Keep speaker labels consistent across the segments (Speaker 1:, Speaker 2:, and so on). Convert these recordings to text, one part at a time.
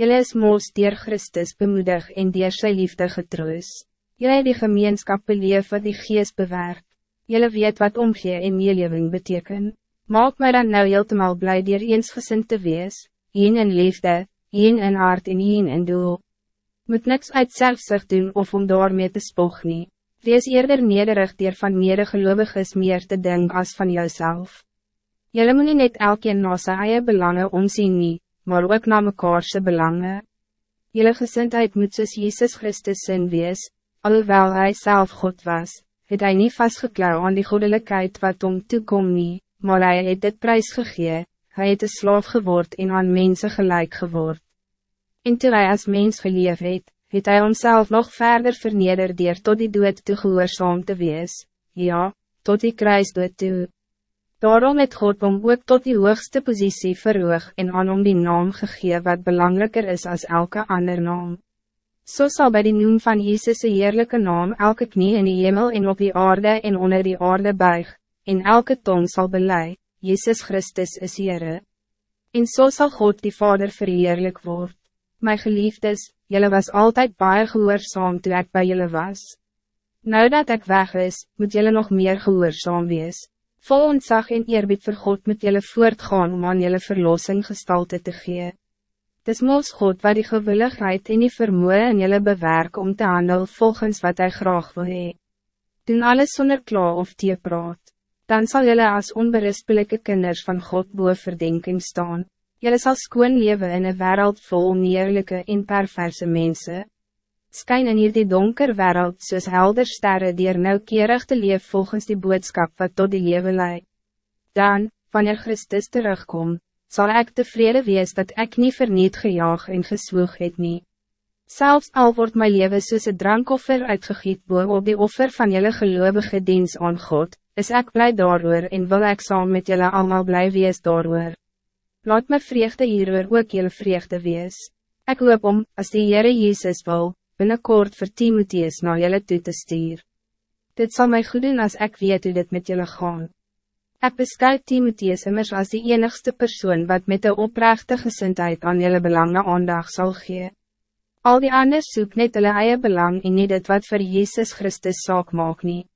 Speaker 1: Jelle is moos dier Christus bemoedig en dier sy liefde getroos. Jelle het die gemeenskap beleef wat die geest bewerk. Jelle weet wat omgee en meelewing beteken. Maak my dan nou heeltemal blij dier eensgesind te wees, een in liefde, een in hart en een in doel. Moet niks uit zelfzig doen of om daarmee te spog nie. Wees eerder nederig dier van medegeloovig is meer te denken als van jouzelf. Jelle moet nie net elkeen na sy eie belange omsien nie, maar ook na mekaarse belangen. Jelle gezindheid moet soos Jezus Christus sin wees, alhoewel hij zelf God was, het hij niet vastgeklauw aan die goddelijkheid wat om toekom nie, maar hij het dit prijs gegee, hy het een slaaf geword en aan mensen gelijk geword. En toe hy as mens geleef het, het hy onszelf nog verder verneder dier tot die dood toe gehoorzaam te wees, ja, tot die kruisdood toe. Daarom het God om ook tot die hoogste positie verhoog en aan om die naam gegee wat belangrijker is als elke ander naam. Zo so zal bij die noem van Jezus' heerlijke naam elke knie in die hemel en op die aarde en onder die aarde buig, en elke tong zal belei, Jezus Christus is Heere. En zo so zal God die Vader verheerlijk worden. My geliefdes, jullie was altijd baie gehoorzaam toe ek by jullie was. Nou dat ik weg is, moet jullie nog meer gehoorzaam wees. Vol ontzag en eerbied vir God met jullie voortgaan om aan jullie verlossing gestalte te gee. Dis moos God wat die gewilligheid en die vermoe in jullie bewerk om te handel volgens wat hij graag wil hee. Doen alles zonder kla of praat. Dan zal jullie als onberispelijke kinders van God boe verdenking staan. Jullie zal skoon leven in een wereld vol oneerlijke en perverse mensen skyn in hierdie donker wereld soos helder sterre die er nauwkeurig te leef volgens die boodskap wat tot die lewe lei. Dan, wanneer Christus terugkom, zal ik tevreden wees dat ik niet verniet gejaag en geswoeg het nie. Zelfs al wordt mijn leven soos een drankoffer uitgegiet boor op die offer van jullie geloovige dienst aan God, is ik blij daarover en wil ik saam met jullie allemaal blij wees daarover. Laat my vreugde hierover ook jullie vreugde wees. Ik hoop om, als die Heere Jezus wil, binnenkort voor Timotheus naar jullie toe te stuur. Dit zal mij goed doen als ik weet hoe dit met jullie gaan. Ik beschouw Timotheus immers als die enigste persoon wat met de oprechte gezindheid aan jullie belangen aandacht zal geven. Al die anders soek net hulle eie belang en nie dit wat voor Jezus Christus saak maak nie.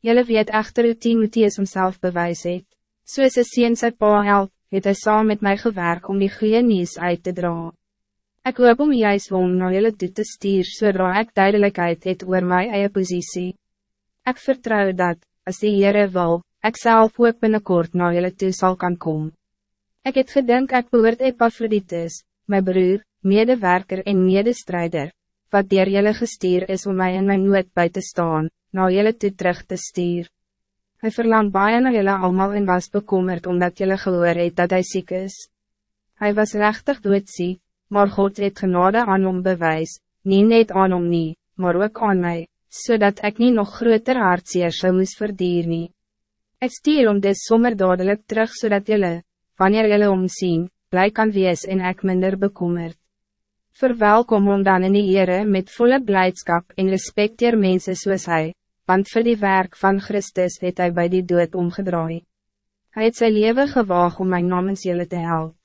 Speaker 1: Julle weet echter hoe Timotheus homself bewys het. Soos een sien sy pa help, het hy saam met mij gewerk om die goeie nieuws uit te dragen. Ik hoop om juist om naar jullie toe te stuur, zodat ik duidelijkheid het oor my eie positie. Ik vertrouw dat, als die Heere wil, ik zelf ook binnenkort naar jullie toe zal kan komen. Ik het gedink ek behoort Epaphroditus, mijn broer, medewerker en medestrijder, wat dier jullie gestuur is om mij in mijn nood bij te staan, naar jullie toe terug te stuur. Hij verlang baie na jullie allemaal en was bekommerd omdat jullie gehoor het dat hij ziek is. Hij was rechtig doodziek maar God het genade aan hom bewys, nie net aan hom nie, maar ook aan mij, zodat ik niet nog groter hartseer sou moes verdier nie. Ek stuur om dit sommer dadelijk terug, zodat jullie, wanneer jullie omzien, blij kan wees en ek minder bekommerd. Verwelkom hom dan in die Heere met volle blijdschap en respecteer mense soos hy, want voor die werk van Christus het hij bij die dood omgedraai. Hij het zijn leven gewaag om mijn namens jullie te helpen.